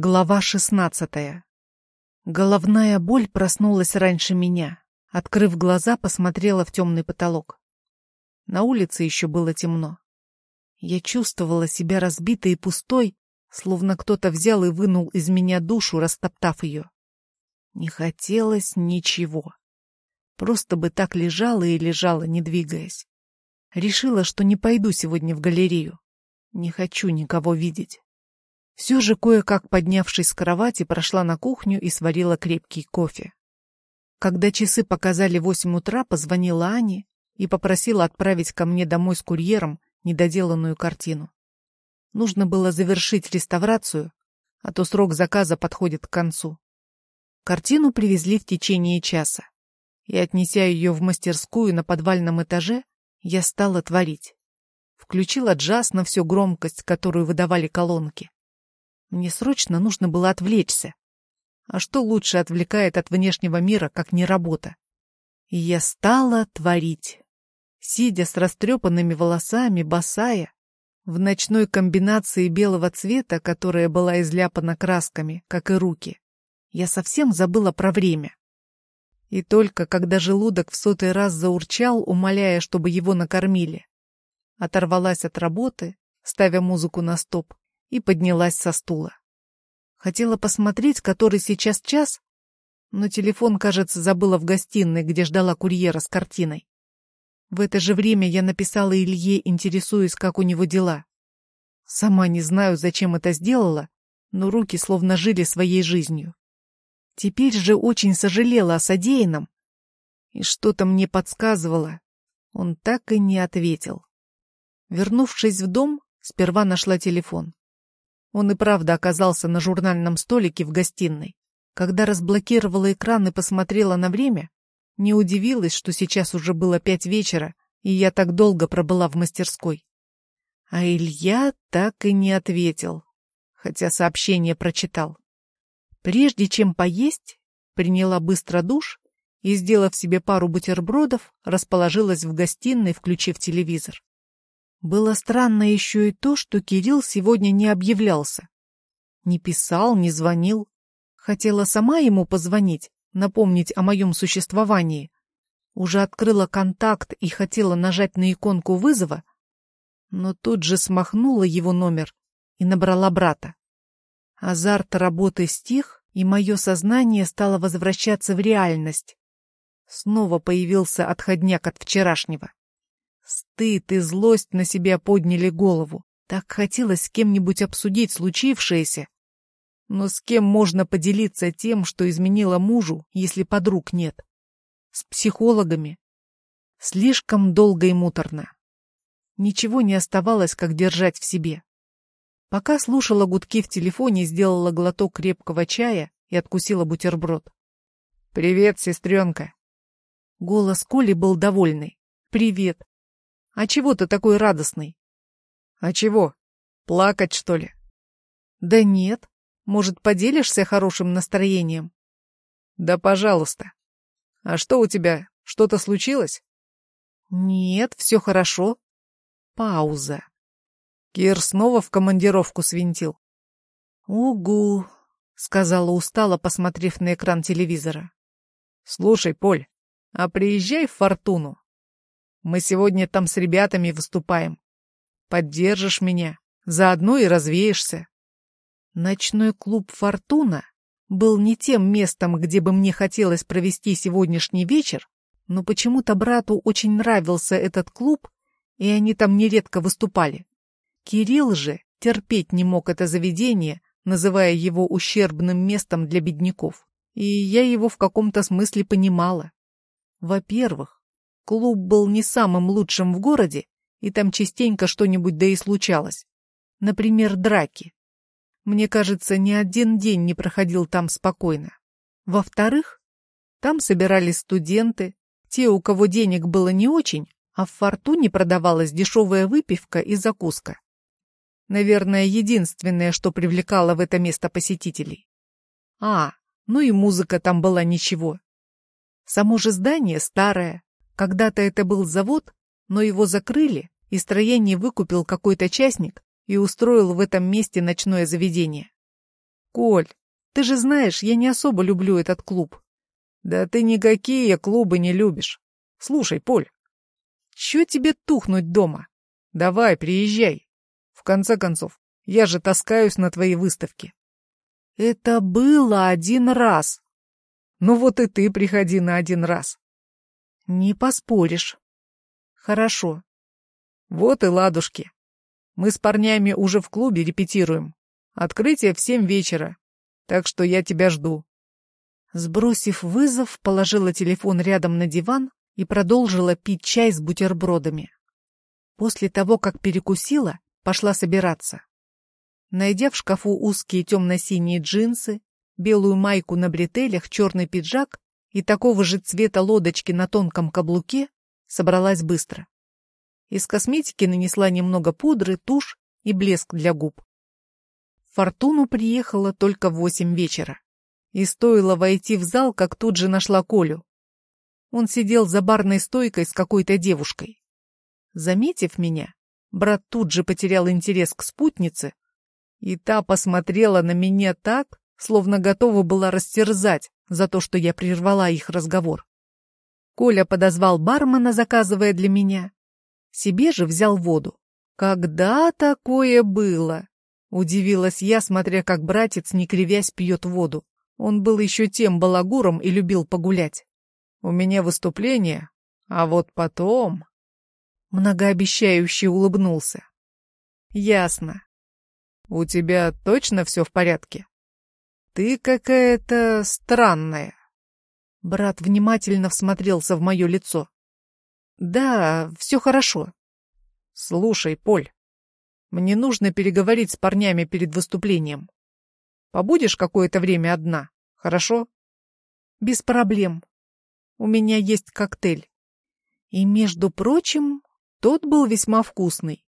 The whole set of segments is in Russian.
Глава шестнадцатая. Головная боль проснулась раньше меня. Открыв глаза, посмотрела в темный потолок. На улице еще было темно. Я чувствовала себя разбитой и пустой, словно кто-то взял и вынул из меня душу, растоптав ее. Не хотелось ничего. Просто бы так лежала и лежала, не двигаясь. Решила, что не пойду сегодня в галерею. Не хочу никого видеть. Все же, кое-как поднявшись с кровати, прошла на кухню и сварила крепкий кофе. Когда часы показали восемь утра, позвонила Ане и попросила отправить ко мне домой с курьером недоделанную картину. Нужно было завершить реставрацию, а то срок заказа подходит к концу. Картину привезли в течение часа, и, отнеся ее в мастерскую на подвальном этаже, я стала творить. Включила джаз на всю громкость, которую выдавали колонки. Мне срочно нужно было отвлечься. А что лучше отвлекает от внешнего мира, как не работа? И я стала творить. Сидя с растрепанными волосами, босая, в ночной комбинации белого цвета, которая была изляпана красками, как и руки, я совсем забыла про время. И только когда желудок в сотый раз заурчал, умоляя, чтобы его накормили, оторвалась от работы, ставя музыку на стоп, и поднялась со стула. Хотела посмотреть, который сейчас час, но телефон, кажется, забыла в гостиной, где ждала курьера с картиной. В это же время я написала Илье, интересуясь, как у него дела. Сама не знаю, зачем это сделала, но руки словно жили своей жизнью. Теперь же очень сожалела о содеянном, и что-то мне подсказывало. Он так и не ответил. Вернувшись в дом, сперва нашла телефон. Он и правда оказался на журнальном столике в гостиной. Когда разблокировала экран и посмотрела на время, не удивилась, что сейчас уже было пять вечера, и я так долго пробыла в мастерской. А Илья так и не ответил, хотя сообщение прочитал. Прежде чем поесть, приняла быстро душ и, сделав себе пару бутербродов, расположилась в гостиной, включив телевизор. Было странно еще и то, что Кирилл сегодня не объявлялся. Не писал, не звонил. Хотела сама ему позвонить, напомнить о моем существовании. Уже открыла контакт и хотела нажать на иконку вызова, но тут же смахнула его номер и набрала брата. Азарт работы стих, и мое сознание стало возвращаться в реальность. Снова появился отходняк от вчерашнего. Стыд и злость на себя подняли голову. Так хотелось с кем-нибудь обсудить случившееся. Но с кем можно поделиться тем, что изменила мужу, если подруг нет? С психологами? Слишком долго и муторно. Ничего не оставалось, как держать в себе. Пока слушала гудки в телефоне, сделала глоток крепкого чая и откусила бутерброд. «Привет, сестренка!» Голос Коли был довольный. «Привет! А чего ты такой радостный? А чего? Плакать, что ли? Да нет. Может, поделишься хорошим настроением? Да, пожалуйста. А что у тебя? Что-то случилось? Нет, все хорошо. Пауза. Кир снова в командировку свинтил. «Угу», — сказала устало, посмотрев на экран телевизора. «Слушай, Поль, а приезжай в Фортуну. Мы сегодня там с ребятами выступаем. Поддержишь меня, заодно и развеешься. Ночной клуб «Фортуна» был не тем местом, где бы мне хотелось провести сегодняшний вечер, но почему-то брату очень нравился этот клуб, и они там нередко выступали. Кирилл же терпеть не мог это заведение, называя его ущербным местом для бедняков. И я его в каком-то смысле понимала. Во-первых, Клуб был не самым лучшим в городе, и там частенько что-нибудь да и случалось. Например, драки. Мне кажется, ни один день не проходил там спокойно. Во-вторых, там собирались студенты, те, у кого денег было не очень, а в «Фортуне» продавалась дешевая выпивка и закуска. Наверное, единственное, что привлекало в это место посетителей. А, ну и музыка там была ничего. Само же здание старое, когда-то это был завод, но его закрыли, и строение выкупил какой-то частник и устроил в этом месте ночное заведение. Коль, ты же знаешь, я не особо люблю этот клуб. Да ты никакие клубы не любишь. Слушай, Поль, чё тебе тухнуть дома? Давай, приезжай. В конце концов, я же таскаюсь на твои выставки. Это было один раз. Ну вот и ты приходи на один раз. Не поспоришь. Хорошо. Вот и ладушки. Мы с парнями уже в клубе репетируем. Открытие в семь вечера. Так что я тебя жду. Сбросив вызов, положила телефон рядом на диван и продолжила пить чай с бутербродами. После того, как перекусила, пошла собираться. Найдя в шкафу узкие темно-синие джинсы, белую майку на бретелях, черный пиджак и такого же цвета лодочки на тонком каблуке, собралась быстро. Из косметики нанесла немного пудры, тушь и блеск для губ. Фортуну приехала только в восемь вечера. И стоило войти в зал, как тут же нашла Колю. Он сидел за барной стойкой с какой-то девушкой. Заметив меня, брат тут же потерял интерес к спутнице, и та посмотрела на меня так, словно готова была растерзать за то, что я прервала их разговор. Коля подозвал бармена, заказывая для меня. Себе же взял воду. Когда такое было? Удивилась я, смотря как братец, не кривясь, пьет воду. Он был еще тем балагуром и любил погулять. У меня выступление, а вот потом... Многообещающе улыбнулся. Ясно. У тебя точно все в порядке? «Ты какая-то странная». Брат внимательно всмотрелся в мое лицо. «Да, все хорошо». «Слушай, Поль, мне нужно переговорить с парнями перед выступлением. Побудешь какое-то время одна, хорошо?» «Без проблем. У меня есть коктейль. И, между прочим, тот был весьма вкусный.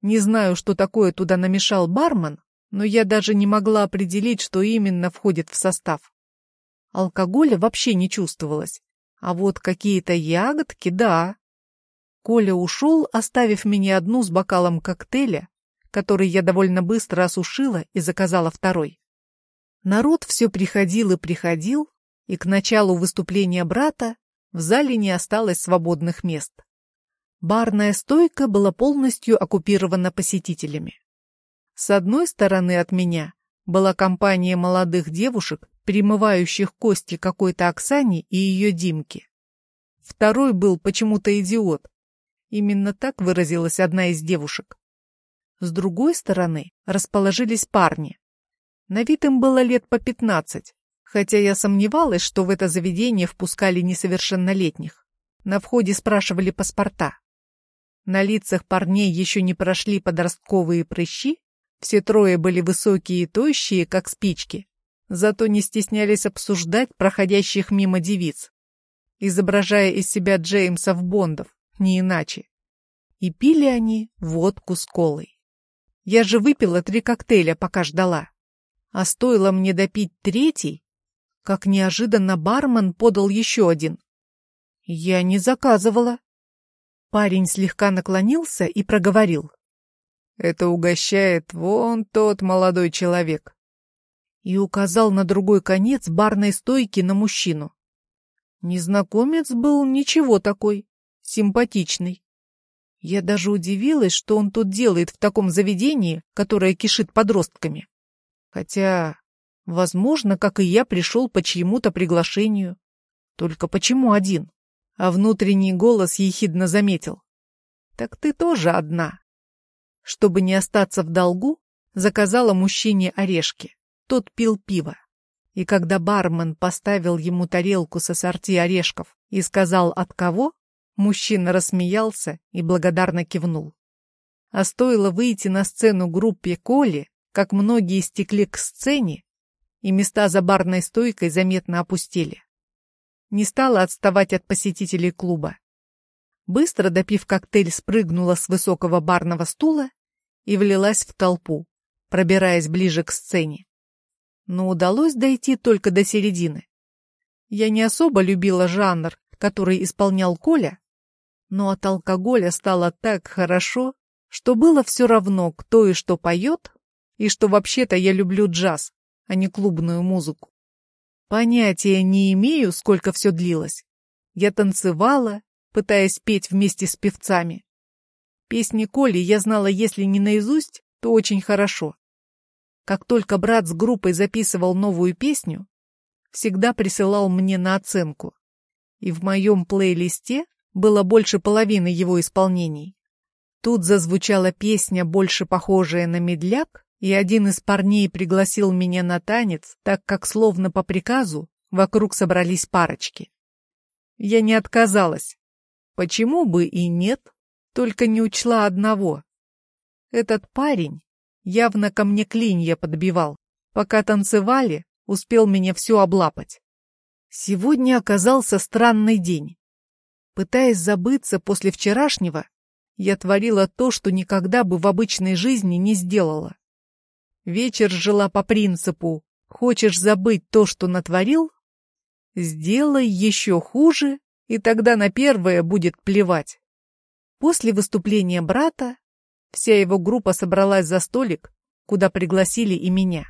Не знаю, что такое туда намешал бармен, но я даже не могла определить, что именно входит в состав. Алкоголя вообще не чувствовалось, а вот какие-то ягодки — да. Коля ушел, оставив меня одну с бокалом коктейля, который я довольно быстро осушила и заказала второй. Народ все приходил и приходил, и к началу выступления брата в зале не осталось свободных мест. Барная стойка была полностью оккупирована посетителями. С одной стороны от меня была компания молодых девушек, перемывающих кости какой-то Оксане и ее Димке. Второй был почему-то идиот. Именно так выразилась одна из девушек. С другой стороны расположились парни. На вид им было лет по пятнадцать, хотя я сомневалась, что в это заведение впускали несовершеннолетних. На входе спрашивали паспорта. На лицах парней еще не прошли подростковые прыщи, все трое были высокие и тощие, как спички, зато не стеснялись обсуждать проходящих мимо девиц, изображая из себя Джеймсов Бондов, не иначе. И пили они водку с колой. Я же выпила три коктейля, пока ждала. А стоило мне допить третий, как неожиданно бармен подал еще один. Я не заказывала. Парень слегка наклонился и проговорил. Это угощает вон тот молодой человек. И указал на другой конец барной стойки на мужчину. Незнакомец был ничего такой, симпатичный. Я даже удивилась, что он тут делает в таком заведении, которое кишит подростками. Хотя, возможно, как и я, пришел по чьему-то приглашению. Только почему один? А внутренний голос ехидно заметил. Так ты тоже одна. Чтобы не остаться в долгу, заказала мужчине орешки. Тот пил пиво. И когда бармен поставил ему тарелку со сорти орешков и сказал от кого, мужчина рассмеялся и благодарно кивнул. А стоило выйти на сцену группе Коли, как многие стекли к сцене, и места за барной стойкой заметно опустели. Не стала отставать от посетителей клуба. Быстро допив коктейль, спрыгнула с высокого барного стула и влилась в толпу, пробираясь ближе к сцене. Но удалось дойти только до середины. Я не особо любила жанр, который исполнял Коля, но от алкоголя стало так хорошо, что было все равно, кто и что поет, и что вообще-то я люблю джаз, а не клубную музыку. Понятия не имею, сколько все длилось. Я танцевала, пытаясь петь вместе с певцами. Песни Коли я знала, если не наизусть, то очень хорошо. Как только брат с группой записывал новую песню, всегда присылал мне на оценку. И в моем плейлисте было больше половины его исполнений. Тут зазвучала песня, больше похожая на медляк, и один из парней пригласил меня на танец, так как, словно по приказу, вокруг собрались парочки. Я не отказалась. Почему бы и нет, только не учла одного. Этот парень явно ко мне клинья подбивал. Пока танцевали, успел меня все облапать. Сегодня оказался странный день. Пытаясь забыться после вчерашнего, я творила то, что никогда бы в обычной жизни не сделала. Вечер жила по принципу «хочешь забыть то, что натворил? Сделай еще хуже, и тогда на первое будет плевать». После выступления брата вся его группа собралась за столик, куда пригласили и меня.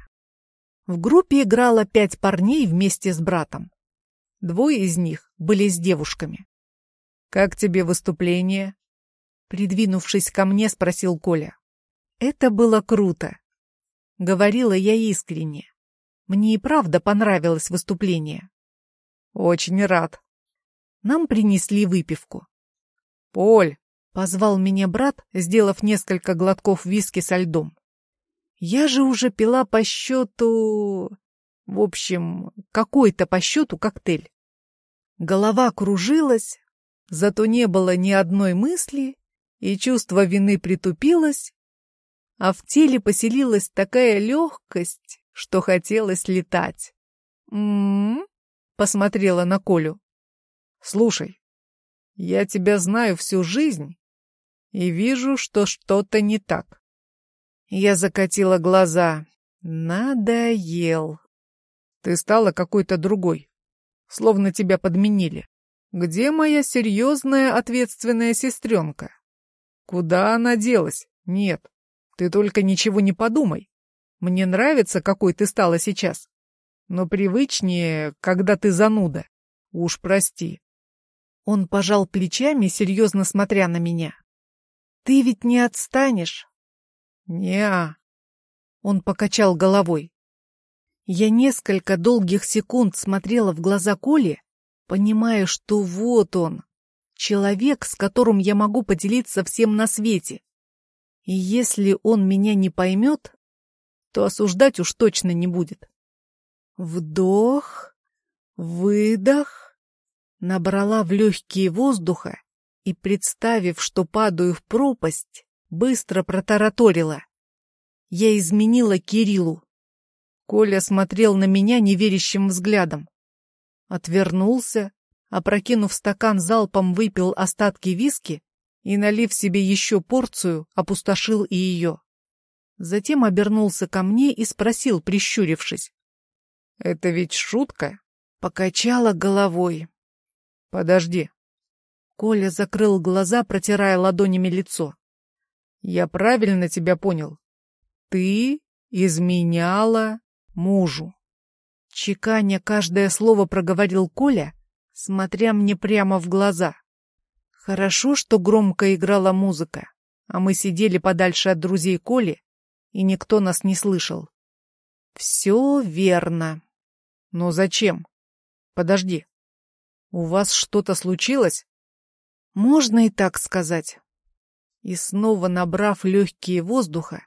В группе играло пять парней вместе с братом. Двое из них были с девушками. «Как тебе выступление?» Придвинувшись ко мне, спросил Коля. Это было круто. Говорила я искренне. Мне и правда понравилось выступление. Очень рад. Нам принесли выпивку. Поль, позвал меня брат, сделав несколько глотков виски со льдом. Я же уже пила по счету... В общем, какой-то по счету коктейль. Голова кружилась, зато не было ни одной мысли, и чувство вины притупилось, а в теле поселилась такая легкость, что хотелось летать. «М-м-м», посмотрела на Колю. «Слушай, я тебя знаю всю жизнь и вижу, что что-то не так». Я закатила глаза. Надоел. Ты стала какой-то другой, словно тебя подменили. Где моя серьезная ответственная сестренка? Куда она делась? Нет. Ты только ничего не подумай. Мне нравится, какой ты стала сейчас. Но привычнее, когда ты зануда. Уж прости. Он пожал плечами, серьезно смотря на меня. Ты ведь не отстанешь? Не. Он покачал головой. Я несколько долгих секунд смотрела в глаза Коли, понимая, что вот он, Человек, с которым я могу поделиться всем на свете. И если он меня не поймет, то осуждать уж точно не будет. Вдох, выдох, набрала в легкие воздуха и, представив, что падаю в пропасть, быстро протараторила. Я изменила Кириллу. Коля смотрел на меня неверящим взглядом. Отвернулся, опрокинув стакан, залпом выпил остатки виски и, налив себе еще порцию, опустошил и ее. Затем обернулся ко мне и спросил, прищурившись. — Это ведь шутка? Покачала головой. — Подожди. Коля закрыл глаза, протирая ладонями лицо. — Я правильно тебя понял? Ты изменяла мужу. Чеканя каждое слово проговорил Коля, смотря мне прямо в глаза. Хорошо, что громко играла музыка, а мы сидели подальше от друзей Коли, и никто нас не слышал. Все верно. Но зачем? Подожди. У вас что-то случилось? Можно и так сказать. И снова набрав легкие воздуха,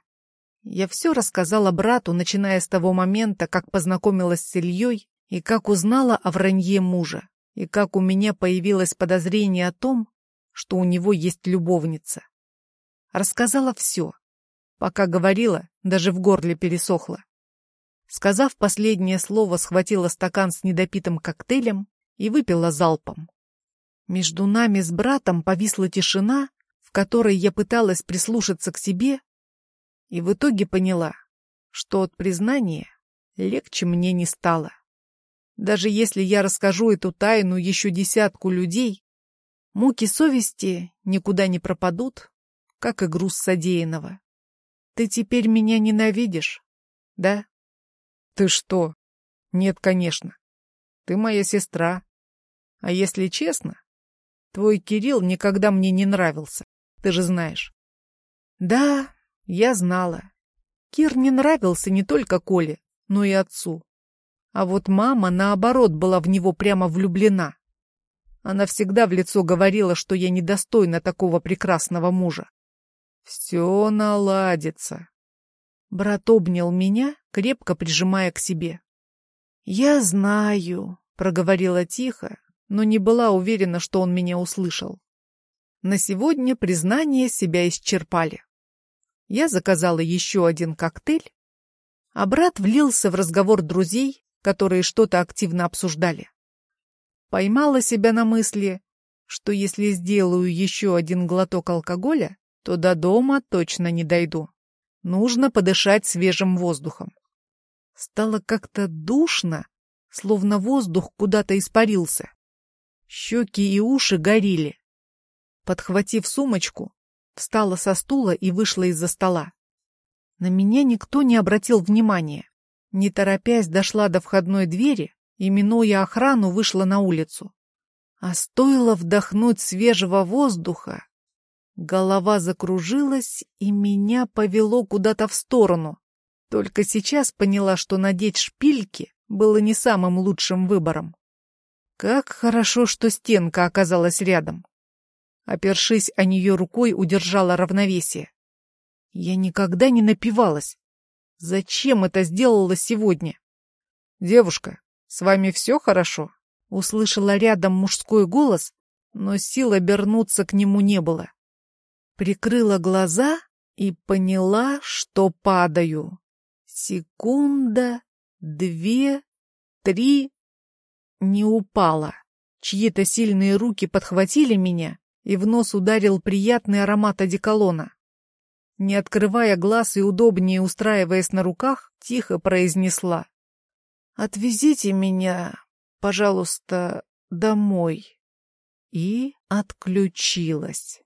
я все рассказала брату, начиная с того момента, как познакомилась с Ильей и как узнала о вранье мужа и как у меня появилось подозрение о том, что у него есть любовница. Рассказала все. Пока говорила, даже в горле пересохло. Сказав последнее слово, схватила стакан с недопитым коктейлем и выпила залпом. Между нами с братом повисла тишина, в которой я пыталась прислушаться к себе, и в итоге поняла, что от признания легче мне не стало. Даже если я расскажу эту тайну еще десятку людей, муки совести никуда не пропадут, как и груз содеянного. Ты теперь меня ненавидишь, да? Ты что? Нет, конечно. Ты моя сестра. А если честно, твой Кирилл никогда мне не нравился. Ты же знаешь. Да, я знала. Кир не нравился не только Коле, но и отцу. А вот мама, наоборот, была в него прямо влюблена. Она всегда в лицо говорила, что я недостойна такого прекрасного мужа. Все наладится. Брат обнял меня, крепко прижимая к себе. «Я знаю», — проговорила тихо, но не была уверена, что он меня услышал. На сегодня признания себя исчерпали. Я заказала еще один коктейль, а брат влился в разговор друзей, которые что-то активно обсуждали. Поймала себя на мысли, что если сделаю еще один глоток алкоголя, то до дома точно не дойду. Нужно подышать свежим воздухом. Стало как-то душно, словно воздух куда-то испарился. Щеки и уши горели. Подхватив сумочку, встала со стула и вышла из-за стола. На меня никто не обратил внимания. Не торопясь, дошла до входной двери и, минуя охрану, вышла на улицу. А стоило вдохнуть свежего воздуха, голова закружилась, и меня повело куда-то в сторону. Только сейчас поняла, что надеть шпильки было не самым лучшим выбором. Как хорошо, что стенка оказалась рядом. Опершись о нее рукой, удержала равновесие. Я никогда не напивалась. Зачем это сделала сегодня? Девушка, с вами все хорошо? Услышала рядом мужской голос, но сил обернуться к нему не было. Прикрыла глаза и поняла, что падаю. Секунда, две, три. Не упала. Чьи-то сильные руки подхватили меня, и в нос ударил приятный аромат одеколона. Не открывая глаз и удобнее устраиваясь на руках, тихо произнесла. «Отвезите меня, пожалуйста, домой». И отключилась.